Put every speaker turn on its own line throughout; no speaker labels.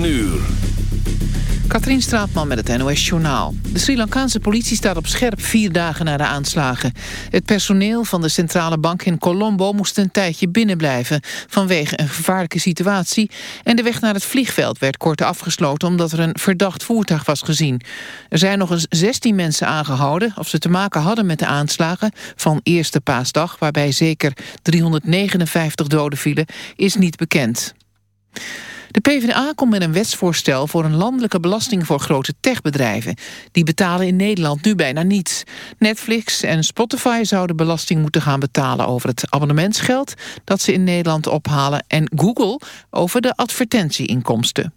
9 uur.
Katrien Straatman met het NOS Journaal. De Sri Lankaanse politie staat op scherp vier dagen na de aanslagen. Het personeel van de centrale bank in Colombo moest een tijdje binnenblijven... vanwege een gevaarlijke situatie. En de weg naar het vliegveld werd kort afgesloten... omdat er een verdacht voertuig was gezien. Er zijn nog eens 16 mensen aangehouden... of ze te maken hadden met de aanslagen van eerste paasdag... waarbij zeker 359 doden vielen, is niet bekend. De PvdA komt met een wetsvoorstel voor een landelijke belasting voor grote techbedrijven. Die betalen in Nederland nu bijna niets. Netflix en Spotify zouden belasting moeten gaan betalen over het abonnementsgeld dat ze in Nederland ophalen en Google over de advertentieinkomsten.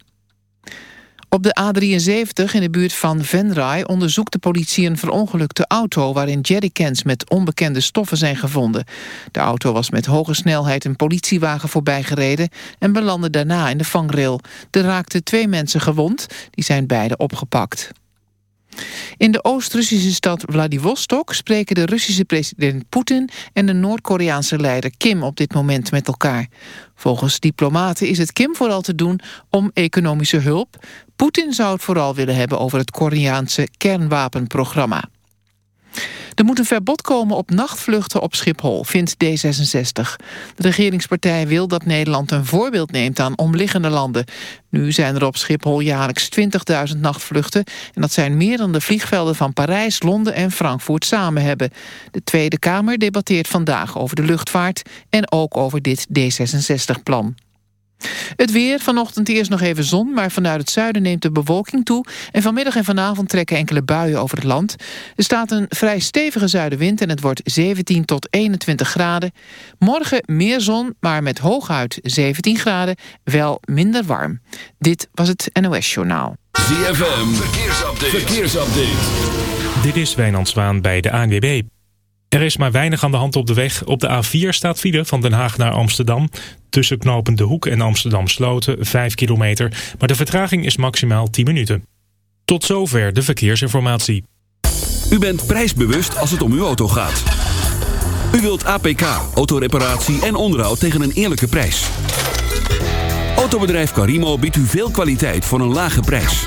Op de A73 in de buurt van Venray onderzoekt de politie een verongelukte auto waarin jerrycans met onbekende stoffen zijn gevonden. De auto was met hoge snelheid een politiewagen voorbijgereden en belandde daarna in de vangrail. Er raakten twee mensen gewond, die zijn beide opgepakt. In de Oost-Russische stad Vladivostok spreken de Russische president Poetin en de Noord-Koreaanse leider Kim op dit moment met elkaar. Volgens diplomaten is het Kim vooral te doen om economische hulp. Poetin zou het vooral willen hebben over het Koreaanse kernwapenprogramma. Er moet een verbod komen op nachtvluchten op Schiphol, vindt D66. De regeringspartij wil dat Nederland een voorbeeld neemt aan omliggende landen. Nu zijn er op Schiphol jaarlijks 20.000 nachtvluchten... en dat zijn meer dan de vliegvelden van Parijs, Londen en Frankfurt samen hebben. De Tweede Kamer debatteert vandaag over de luchtvaart... en ook over dit D66-plan. Het weer, vanochtend eerst nog even zon... maar vanuit het zuiden neemt de bewolking toe... en vanmiddag en vanavond trekken enkele buien over het land. Er staat een vrij stevige zuidenwind... en het wordt 17 tot 21 graden. Morgen meer zon, maar met hooguit 17 graden... wel minder warm. Dit was het NOS Journaal.
ZFM, verkeersupdate. verkeersupdate.
Dit is Wijnand Zwaan bij de ANWB. Er is maar weinig aan de hand op de weg. Op de A4 staat file van Den Haag naar Amsterdam. Tussen knopen De Hoek en Amsterdam Sloten 5 kilometer. Maar de vertraging is maximaal 10 minuten. Tot zover de verkeersinformatie.
U bent prijsbewust als het om uw auto gaat. U wilt APK, autoreparatie en onderhoud tegen een eerlijke prijs. Autobedrijf Carimo biedt u veel kwaliteit voor een lage prijs.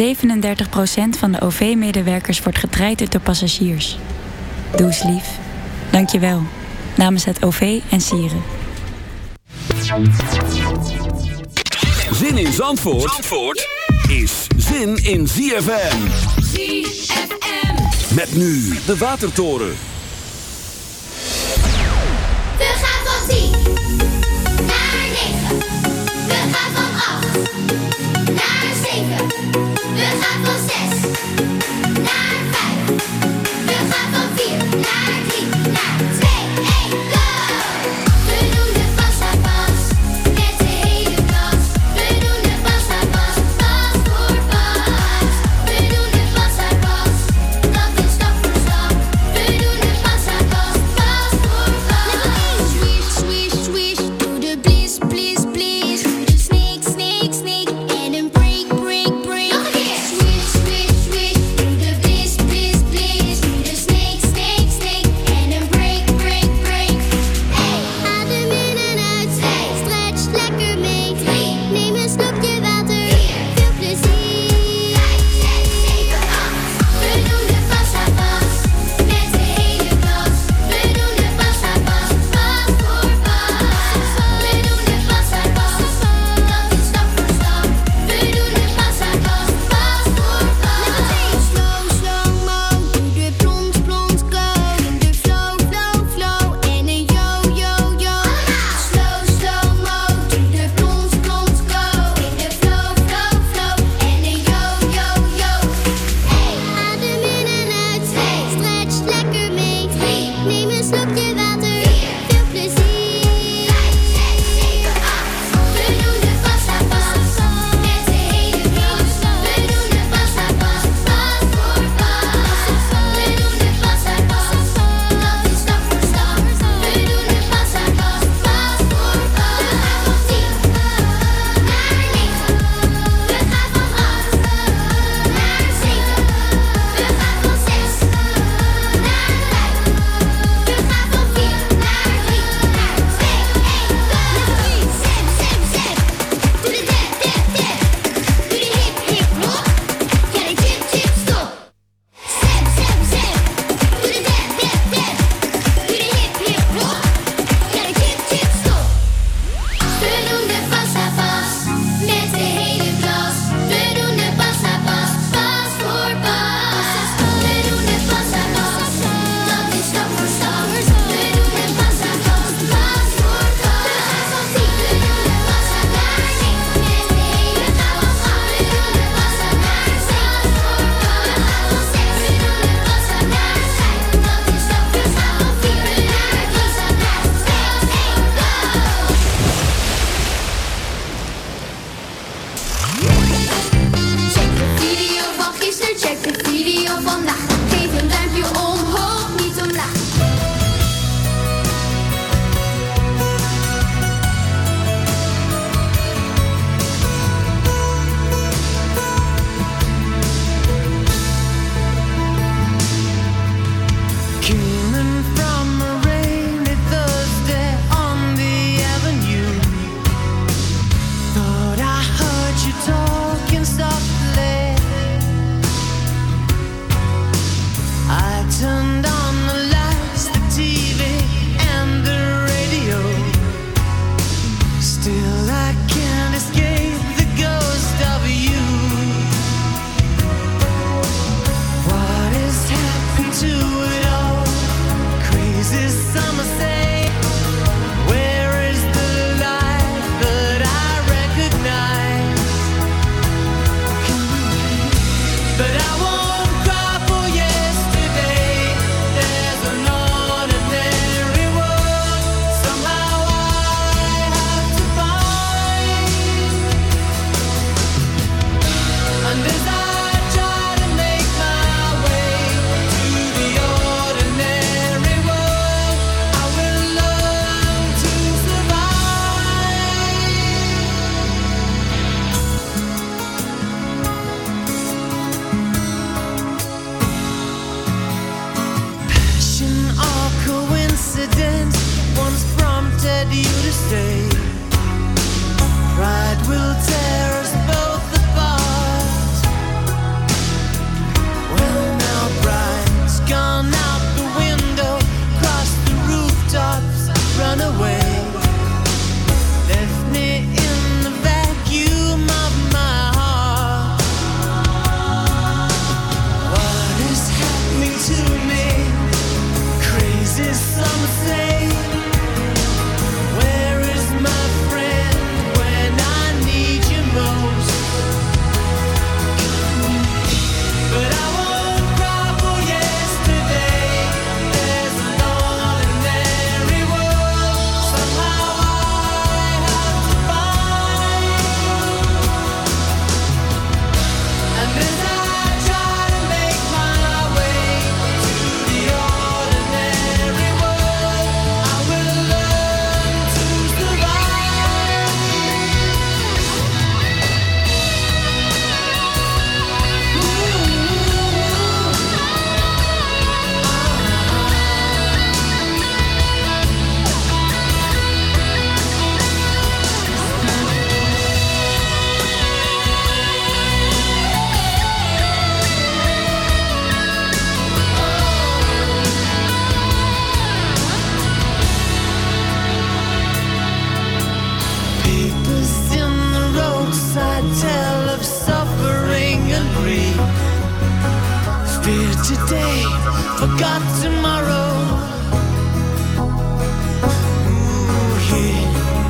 37% van de OV-medewerkers wordt getraind door passagiers. Doe eens lief. Dank je wel. Namens het OV en Sieren.
Zin in Zandvoort, Zandvoort is zin in ZFM.
ZFM.
Met nu de Watertoren.
We gaan van 10 naar 9. We gaan van 8 we gaan van 6 naar 5. We gaan van 4 naar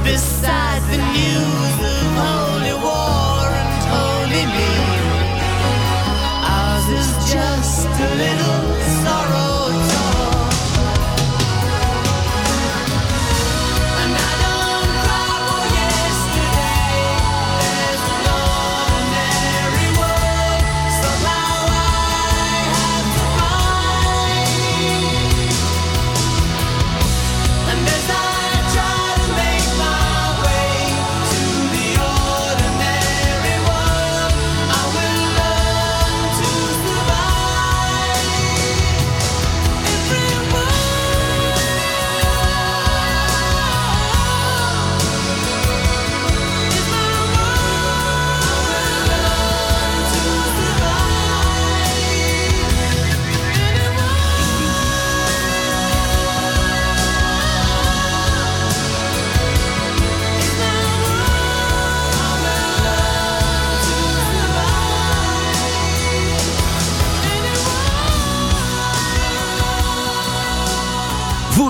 beside the
news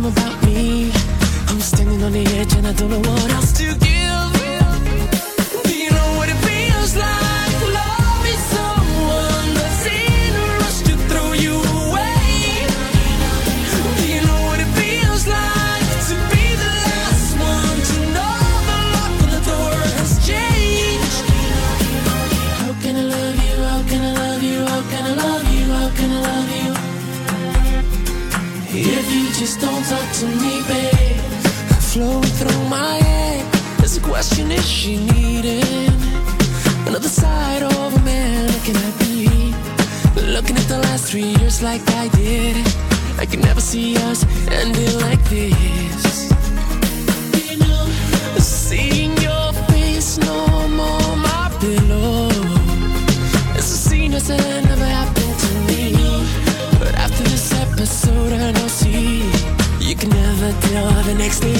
something about me. I'm standing on the edge and I don't know like I did. I could never see us ending like this. Seeing your face no more, my pillow. It's a scene that's never happened to me. But after this episode, I know see you can never tell the next day.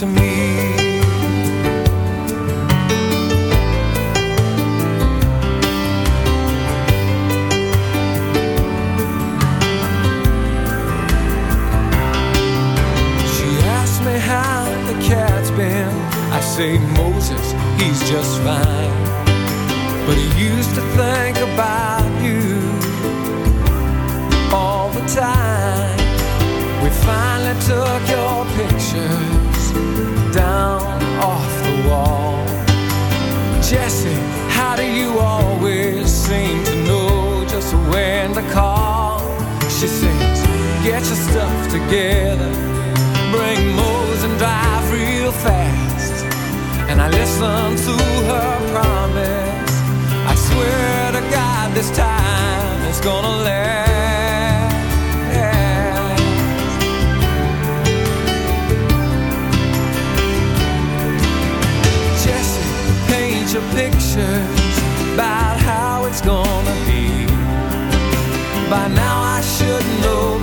to me. how the cat's been. I say Moses, he's just fine But he used to think about you All the time We finally took seem to know just when to call. She sings, Get your stuff together, bring moles and drive real fast. And I listen to her promise. I swear to God, this time it's gonna last. Jesse, picture By now I should know.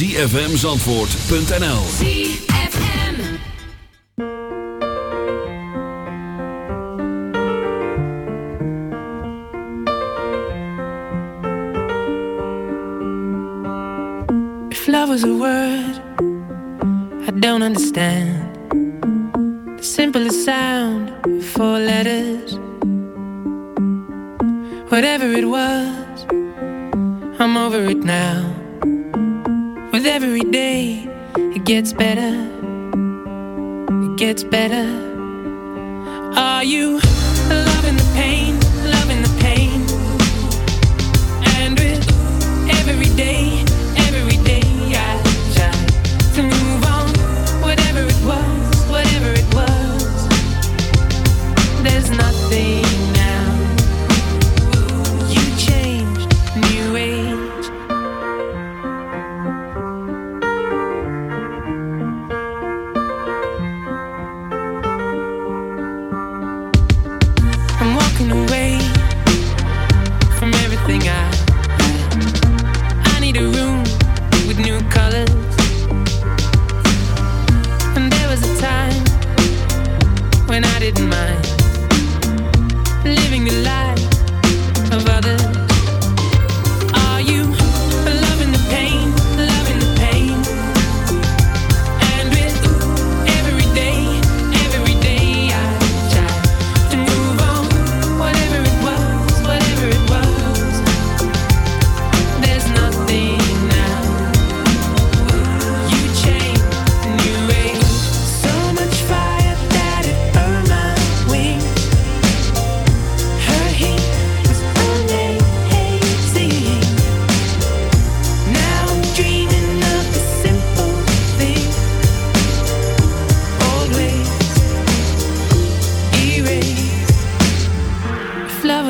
zfmzandvoort.nl
If love was a word I don't understand. The simplest sound Four letters.
Whatever it was I'm over it now. With every day, it gets better. It gets better. Are you?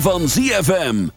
van ZFM.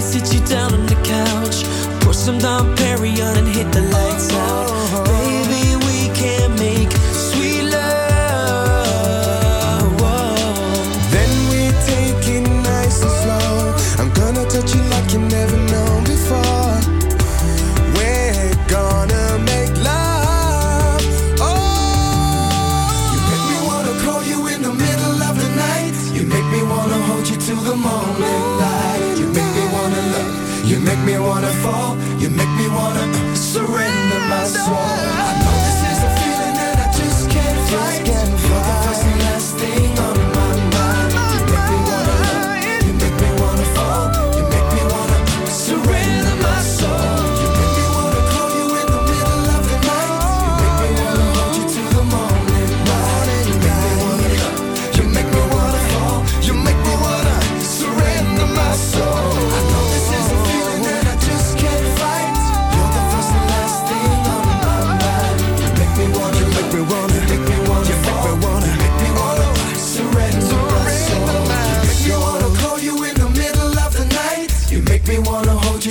sit you down on the couch, pour some down.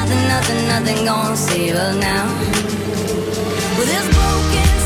nothing, nothing, nothing gonna save us now. With this broken.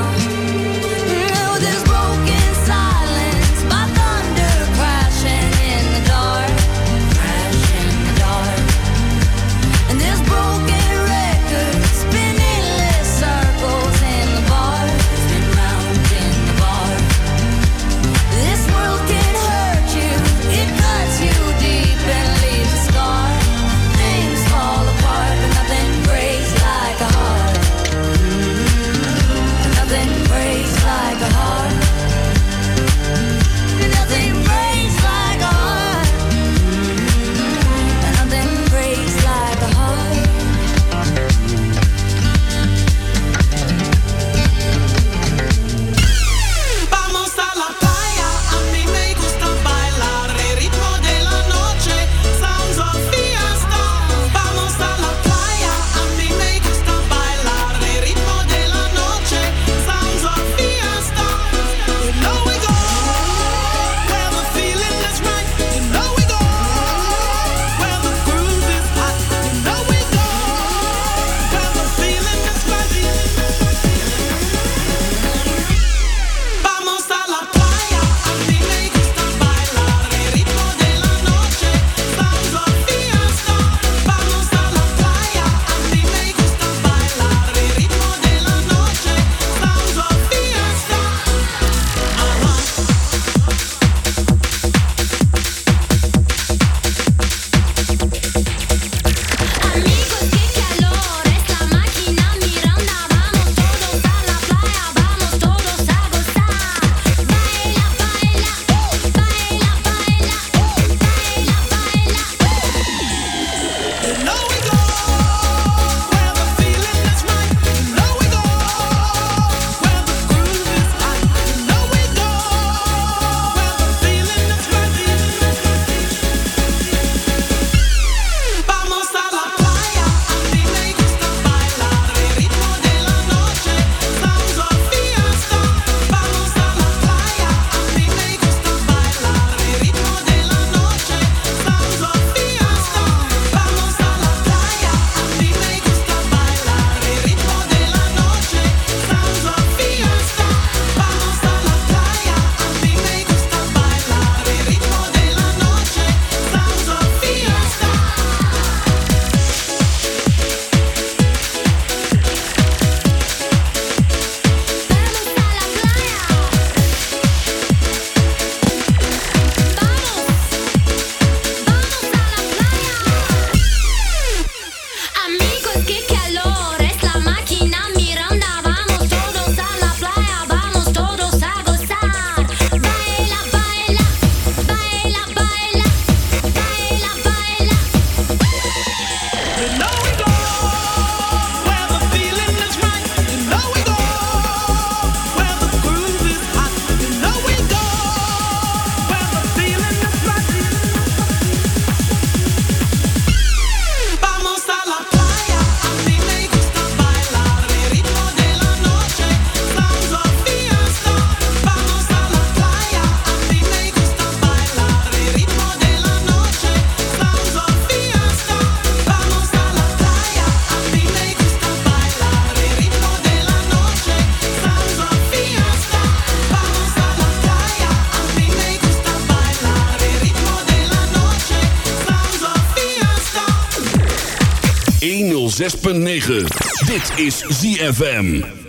106.9.
Dit is ZFM.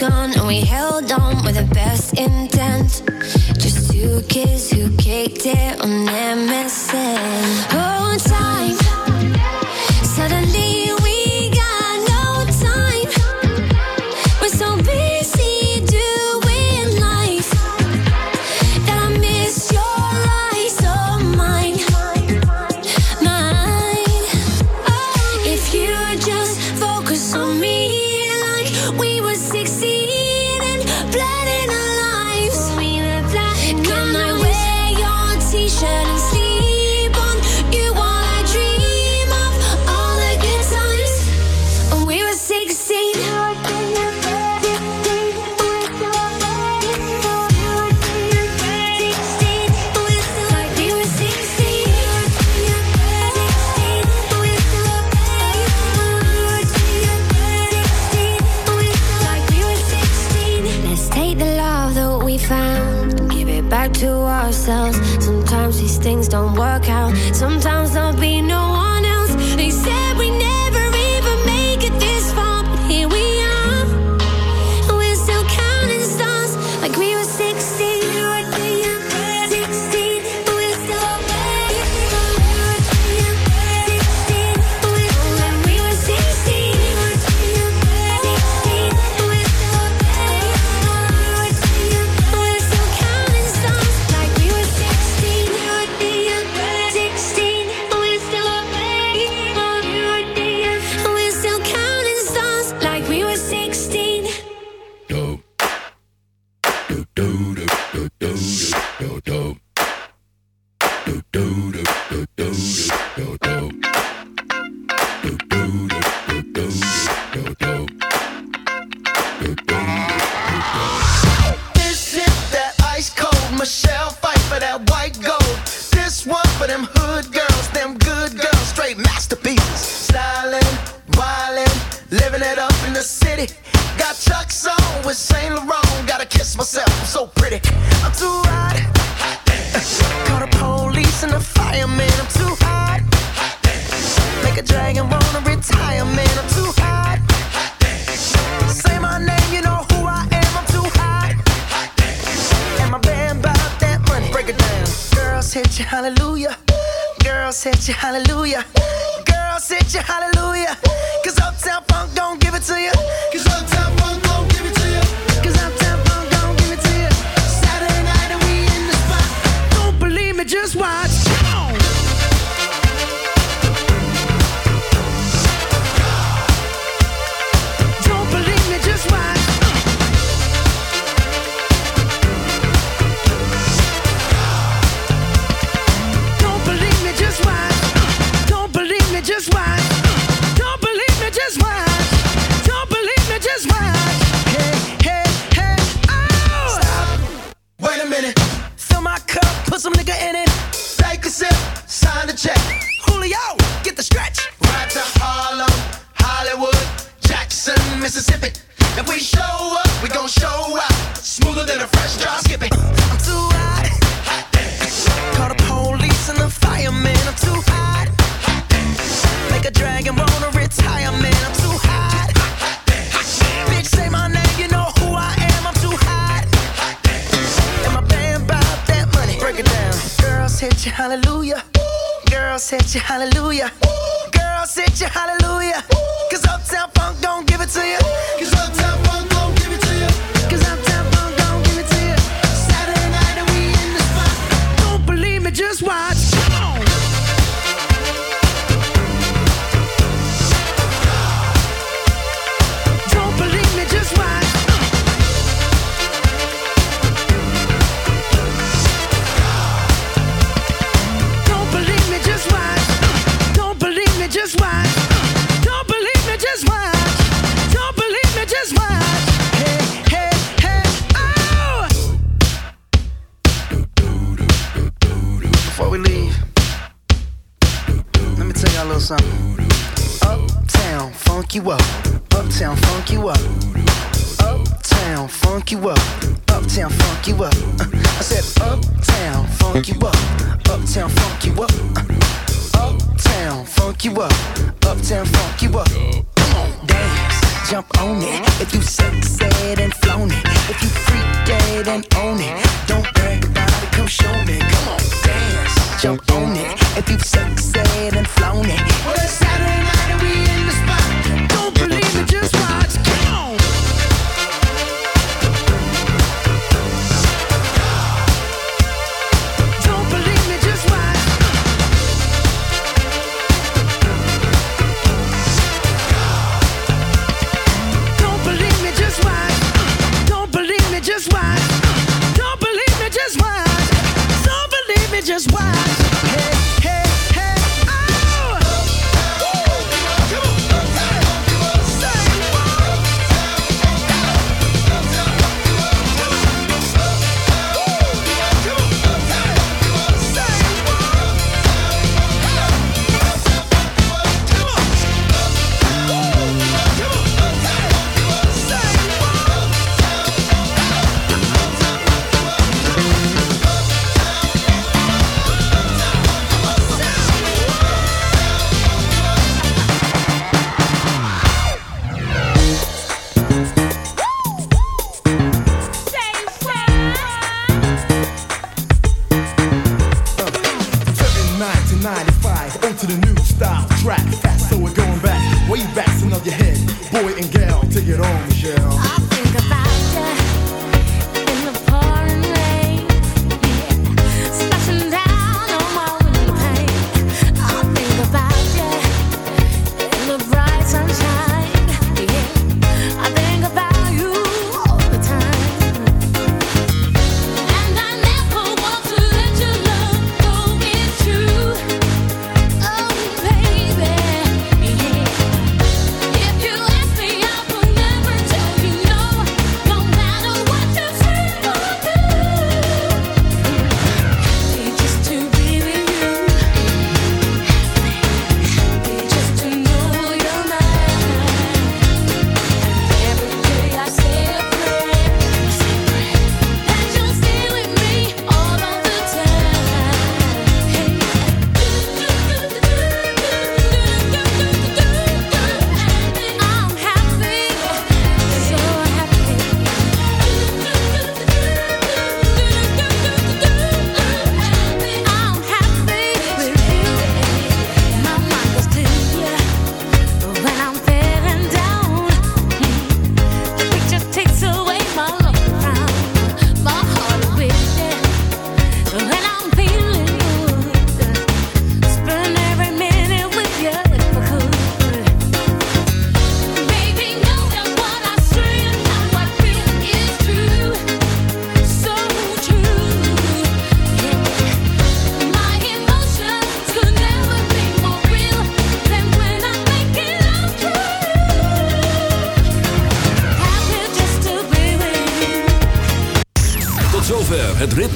gone and we held on with the best intent. Just two kids who kicked it on MSN. we found. Give it back to ourselves. Sometimes these things don't work out. Sometimes there'll be no one.
uptown funk you up. Uh, I said uptown funk you up, uptown funk you up, uh, uptown funk you up.